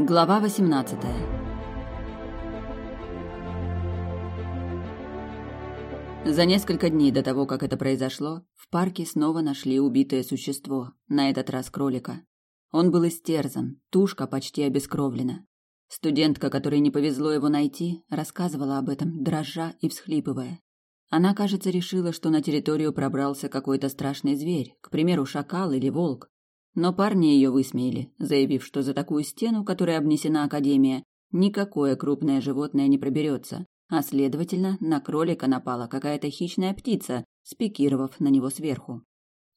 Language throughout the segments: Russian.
Глава 18. За несколько дней до того, как это произошло, в парке снова нашли убитое существо, на этот раз кролика. Он был истерзан, тушка почти обескровлена. Студентка, которой не повезло его найти, рассказывала об этом, дрожа и всхлипывая. Она, кажется, решила, что на территорию пробрался какой-то страшный зверь, к примеру, шакал или волк. Но парни ее высмеяли, заявив, что за такую стену, которой обнесена Академия, никакое крупное животное не проберется, а, следовательно, на кролика напала какая-то хищная птица, спикировав на него сверху.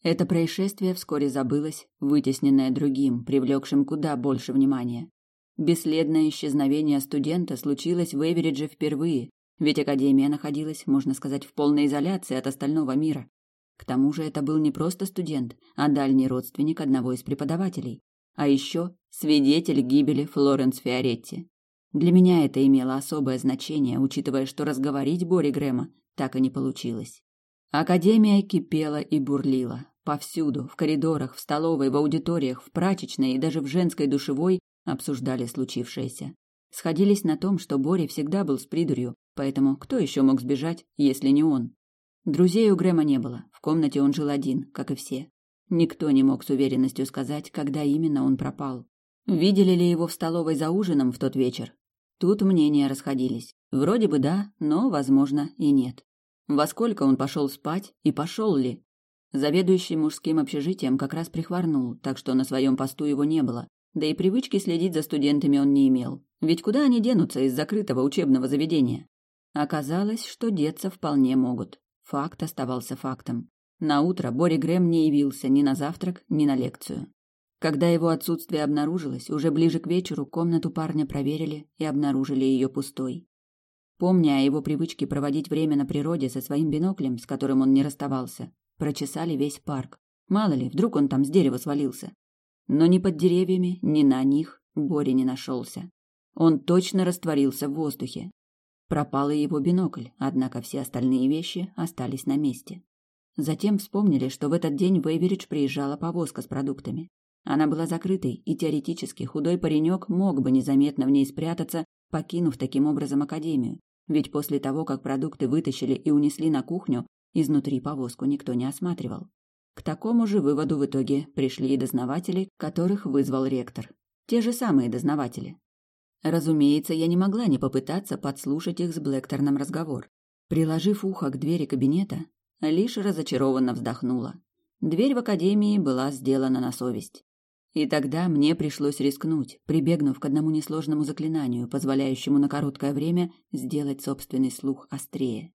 Это происшествие вскоре забылось, вытесненное другим, привлекшим куда больше внимания. Бесследное исчезновение студента случилось в Эверидже впервые, ведь Академия находилась, можно сказать, в полной изоляции от остального мира. К тому же это был не просто студент, а дальний родственник одного из преподавателей. А еще свидетель гибели Флоренс Фиоретти. Для меня это имело особое значение, учитывая, что разговорить Бори Грэма так и не получилось. Академия кипела и бурлила. Повсюду, в коридорах, в столовой, в аудиториях, в прачечной и даже в женской душевой обсуждали случившееся. Сходились на том, что Бори всегда был с придурью, поэтому кто еще мог сбежать, если не он? Друзей у Грэма не было, в комнате он жил один, как и все. Никто не мог с уверенностью сказать, когда именно он пропал. Видели ли его в столовой за ужином в тот вечер? Тут мнения расходились. Вроде бы да, но, возможно, и нет. Во сколько он пошел спать и пошел ли? Заведующий мужским общежитием как раз прихворнул, так что на своем посту его не было. Да и привычки следить за студентами он не имел. Ведь куда они денутся из закрытого учебного заведения? Оказалось, что деться вполне могут. Факт оставался фактом. На утро Бори Грэм не явился ни на завтрак, ни на лекцию. Когда его отсутствие обнаружилось, уже ближе к вечеру комнату парня проверили и обнаружили ее пустой. Помня о его привычке проводить время на природе со своим биноклем, с которым он не расставался, прочесали весь парк. Мало ли, вдруг он там с дерева свалился. Но ни под деревьями, ни на них Бори не нашелся. Он точно растворился в воздухе. Пропал и его бинокль, однако все остальные вещи остались на месте. Затем вспомнили, что в этот день в Эйверидж приезжала повозка с продуктами. Она была закрытой, и теоретически худой паренек мог бы незаметно в ней спрятаться, покинув таким образом академию. Ведь после того, как продукты вытащили и унесли на кухню, изнутри повозку никто не осматривал. К такому же выводу в итоге пришли и дознаватели, которых вызвал ректор. Те же самые дознаватели, Разумеется, я не могла не попытаться подслушать их с Блэкторном разговор. Приложив ухо к двери кабинета, лишь разочарованно вздохнула. Дверь в академии была сделана на совесть. И тогда мне пришлось рискнуть, прибегнув к одному несложному заклинанию, позволяющему на короткое время сделать собственный слух острее.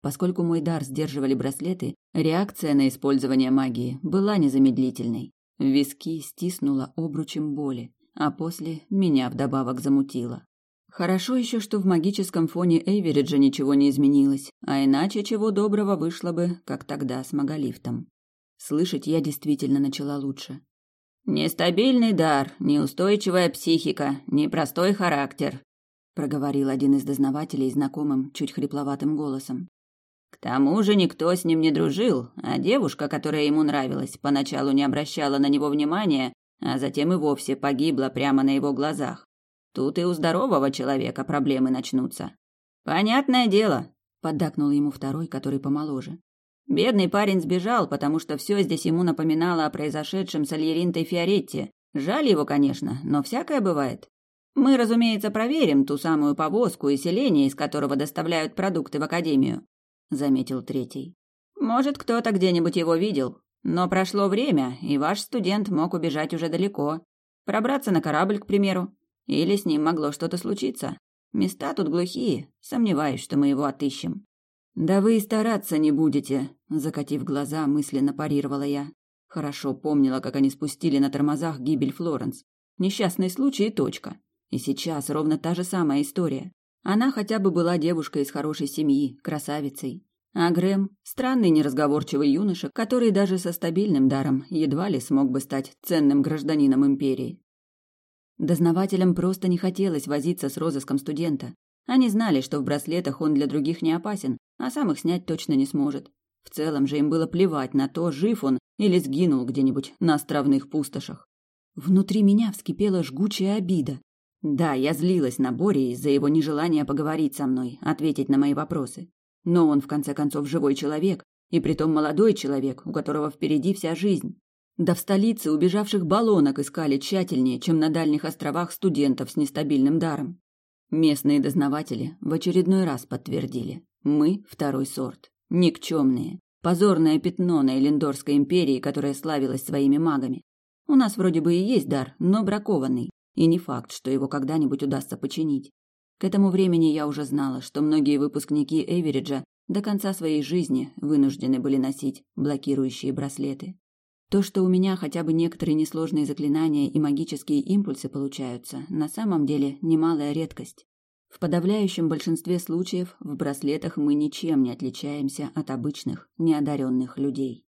Поскольку мой дар сдерживали браслеты, реакция на использование магии была незамедлительной. Виски стиснула обручем боли, а после меня вдобавок замутило. Хорошо еще, что в магическом фоне Эйвериджа ничего не изменилось, а иначе чего доброго вышло бы, как тогда с маголифтом. Слышать я действительно начала лучше. «Нестабильный дар, неустойчивая психика, непростой характер», проговорил один из дознавателей знакомым, чуть хрипловатым голосом. К тому же никто с ним не дружил, а девушка, которая ему нравилась, поначалу не обращала на него внимания, а затем и вовсе погибла прямо на его глазах. Тут и у здорового человека проблемы начнутся. Понятное дело, поддакнул ему второй, который помоложе. Бедный парень сбежал, потому что все здесь ему напоминало о произошедшем с Альеринтой Фиоретти. Жаль его, конечно, но всякое бывает. Мы, разумеется, проверим ту самую повозку и селение, из которого доставляют продукты в академию, заметил третий. Может, кто-то где-нибудь его видел, но прошло время, и ваш студент мог убежать уже далеко. Пробраться на корабль, к примеру. Или с ним могло что-то случиться. Места тут глухие, сомневаюсь, что мы его отыщем. Да вы и стараться не будете, закатив глаза, мысленно парировала я. Хорошо помнила, как они спустили на тормозах гибель Флоренс. Несчастный случай и точка. И сейчас ровно та же самая история. Она хотя бы была девушкой из хорошей семьи, красавицей. А Грэм – странный неразговорчивый юноша, который даже со стабильным даром едва ли смог бы стать ценным гражданином империи. Дознавателям просто не хотелось возиться с розыском студента. Они знали, что в браслетах он для других не опасен, а сам их снять точно не сможет. В целом же им было плевать на то, жив он или сгинул где-нибудь на островных пустошах. Внутри меня вскипела жгучая обида. Да, я злилась на Бори из-за его нежелания поговорить со мной, ответить на мои вопросы. Но он, в конце концов, живой человек, и притом молодой человек, у которого впереди вся жизнь. Да в столице убежавших баллонок искали тщательнее, чем на дальних островах студентов с нестабильным даром. Местные дознаватели в очередной раз подтвердили. Мы второй сорт. Никчемные. Позорное пятно на Элендорской империи, которая славилась своими магами. У нас вроде бы и есть дар, но бракованный. И не факт, что его когда-нибудь удастся починить. К этому времени я уже знала, что многие выпускники Эвериджа до конца своей жизни вынуждены были носить блокирующие браслеты. То, что у меня хотя бы некоторые несложные заклинания и магические импульсы получаются, на самом деле немалая редкость. В подавляющем большинстве случаев в браслетах мы ничем не отличаемся от обычных, неодаренных людей.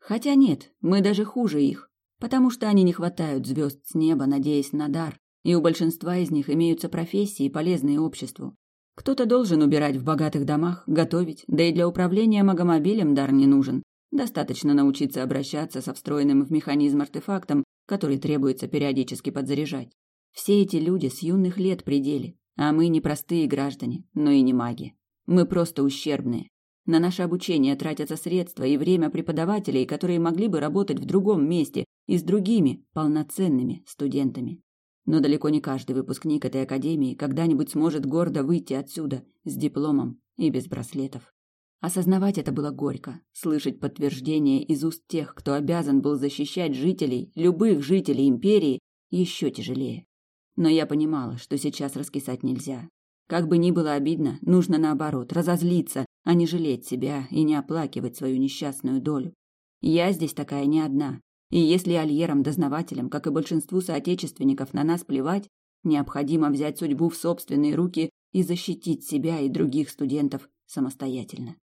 Хотя нет, мы даже хуже их, потому что они не хватают звезд с неба, надеясь на дар, и у большинства из них имеются профессии, полезные обществу. Кто-то должен убирать в богатых домах, готовить, да и для управления магомобилем дар не нужен, Достаточно научиться обращаться со встроенным в механизм артефактом, который требуется периодически подзаряжать. Все эти люди с юных лет пределе, а мы не простые граждане, но и не маги. Мы просто ущербные. На наше обучение тратятся средства и время преподавателей, которые могли бы работать в другом месте и с другими, полноценными студентами. Но далеко не каждый выпускник этой академии когда-нибудь сможет гордо выйти отсюда с дипломом и без браслетов. Осознавать это было горько, слышать подтверждение из уст тех, кто обязан был защищать жителей, любых жителей империи, еще тяжелее. Но я понимала, что сейчас раскисать нельзя. Как бы ни было обидно, нужно наоборот разозлиться, а не жалеть себя и не оплакивать свою несчастную долю. Я здесь такая не одна, и если альерам-дознавателям, как и большинству соотечественников, на нас плевать, необходимо взять судьбу в собственные руки и защитить себя и других студентов самостоятельно.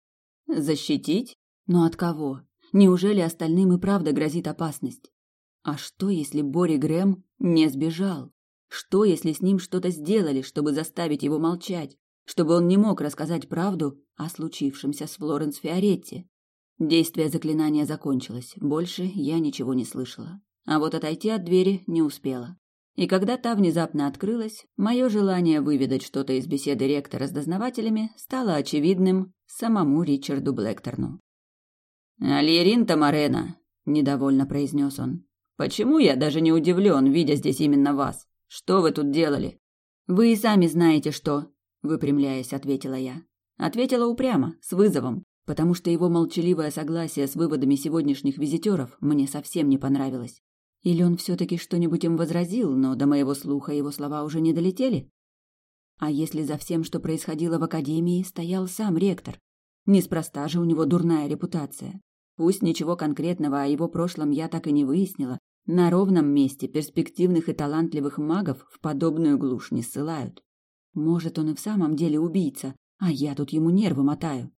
Защитить? Но от кого? Неужели остальным и правда грозит опасность? А что, если Бори Грэм не сбежал? Что, если с ним что-то сделали, чтобы заставить его молчать? Чтобы он не мог рассказать правду о случившемся с Флоренс Фиоретти? Действие заклинания закончилось. Больше я ничего не слышала. А вот отойти от двери не успела. И когда та внезапно открылась, мое желание выведать что-то из беседы ректора с дознавателями стало очевидным самому Ричарду Блэкторну. «Альерин Тамарена», — недовольно произнес он. «Почему я даже не удивлен, видя здесь именно вас? Что вы тут делали?» «Вы и сами знаете, что...» — выпрямляясь, ответила я. Ответила упрямо, с вызовом, потому что его молчаливое согласие с выводами сегодняшних визитеров мне совсем не понравилось. Или он все-таки что-нибудь им возразил, но до моего слуха его слова уже не долетели? А если за всем, что происходило в академии, стоял сам ректор? Неспроста же у него дурная репутация. Пусть ничего конкретного о его прошлом я так и не выяснила, на ровном месте перспективных и талантливых магов в подобную глушь не ссылают. Может, он и в самом деле убийца, а я тут ему нервы мотаю.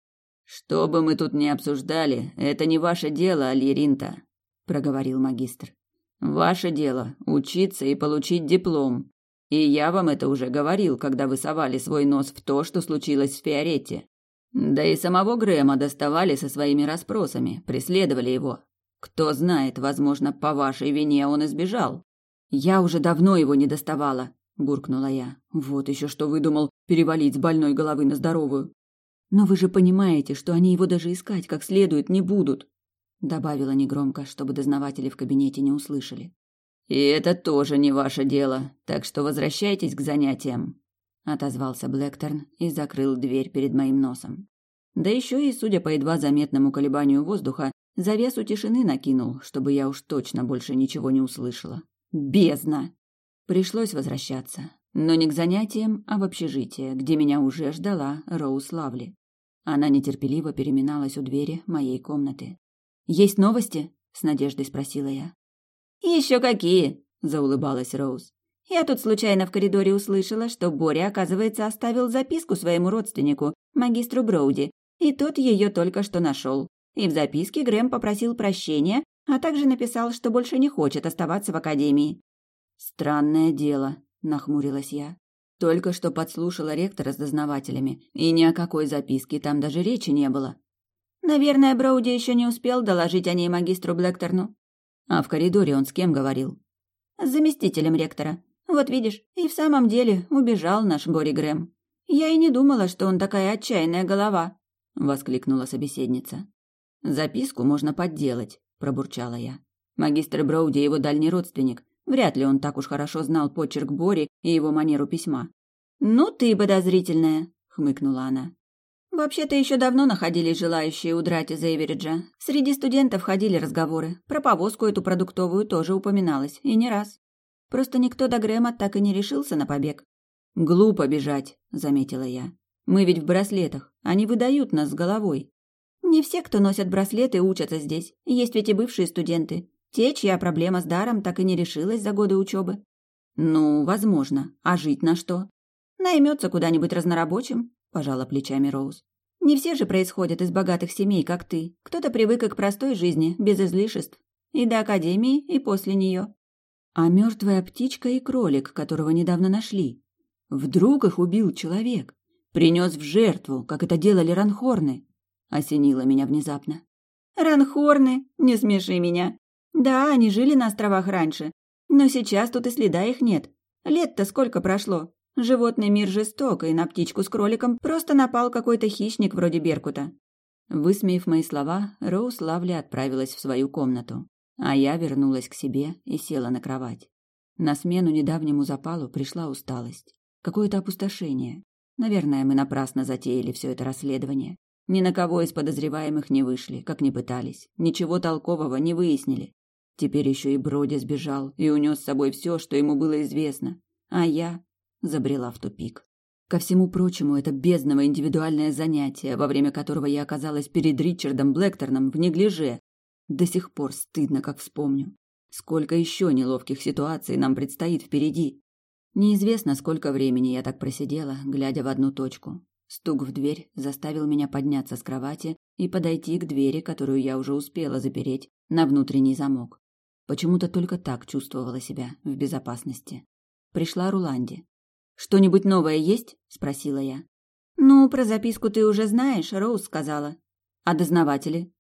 «Что бы мы тут ни обсуждали, это не ваше дело, Альеринта», — проговорил магистр. «Ваше дело — учиться и получить диплом, и я вам это уже говорил, когда вы совали свой нос в то, что случилось в Фиоретте. Да и самого Грэма доставали со своими расспросами, преследовали его. Кто знает, возможно, по вашей вине он избежал. Я уже давно его не доставала, буркнула я. Вот еще что выдумал перевалить с больной головы на здоровую. Но вы же понимаете, что они его даже искать как следует не будут, добавила негромко, чтобы дознаватели в кабинете не услышали. «И это тоже не ваше дело, так что возвращайтесь к занятиям», — отозвался Блэкторн и закрыл дверь перед моим носом. Да еще и, судя по едва заметному колебанию воздуха, завесу тишины накинул, чтобы я уж точно больше ничего не услышала. Бездна! Пришлось возвращаться, но не к занятиям, а в общежитие, где меня уже ждала Роуз Лавли. Она нетерпеливо переминалась у двери моей комнаты. «Есть новости?» — с надеждой спросила я. Еще какие, заулыбалась Роуз. Я тут случайно в коридоре услышала, что Боря, оказывается, оставил записку своему родственнику, магистру Броуди, и тот ее только что нашел. И в записке Грэм попросил прощения, а также написал, что больше не хочет оставаться в академии. Странное дело, нахмурилась я. Только что подслушала ректора с дознавателями, и ни о какой записке там даже речи не было. Наверное, Броуди еще не успел доложить о ней магистру Блэкторну. А в коридоре он с кем говорил? С заместителем ректора. Вот видишь, и в самом деле убежал наш Бори Грэм. Я и не думала, что он такая отчаянная голова, воскликнула собеседница. Записку можно подделать, пробурчала я. Магистр Броуди его дальний родственник. Вряд ли он так уж хорошо знал почерк Бори и его манеру письма. Ну ты подозрительная, хмыкнула она. Вообще-то еще давно находились желающие удрать из Эйвериджа. Среди студентов ходили разговоры. Про повозку эту продуктовую тоже упоминалось, и не раз. Просто никто до Грэма так и не решился на побег. «Глупо бежать», — заметила я. «Мы ведь в браслетах. Они выдают нас с головой». «Не все, кто носят браслеты, учатся здесь. Есть ведь и бывшие студенты. Те, чья проблема с даром так и не решилась за годы учебы». «Ну, возможно. А жить на что?» «Наймется куда-нибудь разнорабочим», — пожала плечами Роуз. «Не все же происходят из богатых семей, как ты. Кто-то привык к простой жизни, без излишеств. И до академии, и после нее. А мертвая птичка и кролик, которого недавно нашли. Вдруг их убил человек. Принес в жертву, как это делали ранхорны. Осенило меня внезапно. Ранхорны? Не смеши меня. Да, они жили на островах раньше. Но сейчас тут и следа их нет. Лет-то сколько прошло. Животный мир жесток, и на птичку с кроликом просто напал какой-то хищник вроде Беркута. Высмеяв мои слова, Роуз Лавли отправилась в свою комнату. А я вернулась к себе и села на кровать. На смену недавнему запалу пришла усталость. Какое-то опустошение. Наверное, мы напрасно затеяли все это расследование. Ни на кого из подозреваемых не вышли, как ни пытались. Ничего толкового не выяснили. Теперь еще и Броди сбежал и унес с собой все, что ему было известно. А я забрела в тупик. Ко всему прочему, это бездново индивидуальное занятие, во время которого я оказалась перед Ричардом Блэкторном в неглиже, до сих пор стыдно, как вспомню. Сколько еще неловких ситуаций нам предстоит впереди. Неизвестно, сколько времени я так просидела, глядя в одну точку. Стук в дверь заставил меня подняться с кровати и подойти к двери, которую я уже успела запереть на внутренний замок. Почему-то только так чувствовала себя в безопасности. Пришла Руланди. «Что-нибудь новое есть?» – спросила я. «Ну, про записку ты уже знаешь, Роуз сказала. А дознаватели?»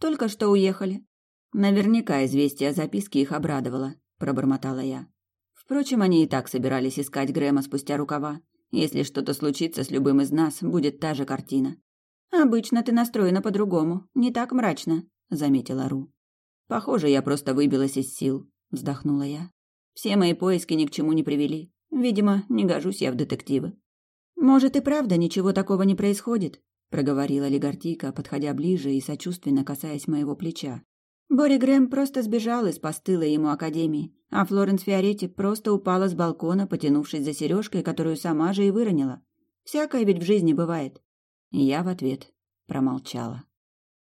Только что уехали. Наверняка известие о записке их обрадовало, пробормотала я. Впрочем, они и так собирались искать Грэма спустя рукава. Если что-то случится с любым из нас, будет та же картина. Обычно ты настроена по-другому, не так мрачно, заметила Ру. Похоже, я просто выбилась из сил, вздохнула я. Все мои поиски ни к чему не привели. Видимо, не гожусь я в детективы. Может и правда ничего такого не происходит, проговорила Легартийка, подходя ближе и сочувственно касаясь моего плеча. Бори Грэм просто сбежал из постылой ему академии, а Флоренс Фиоретти просто упала с балкона, потянувшись за сережкой, которую сама же и выронила. Всякое ведь в жизни бывает. Я в ответ промолчала.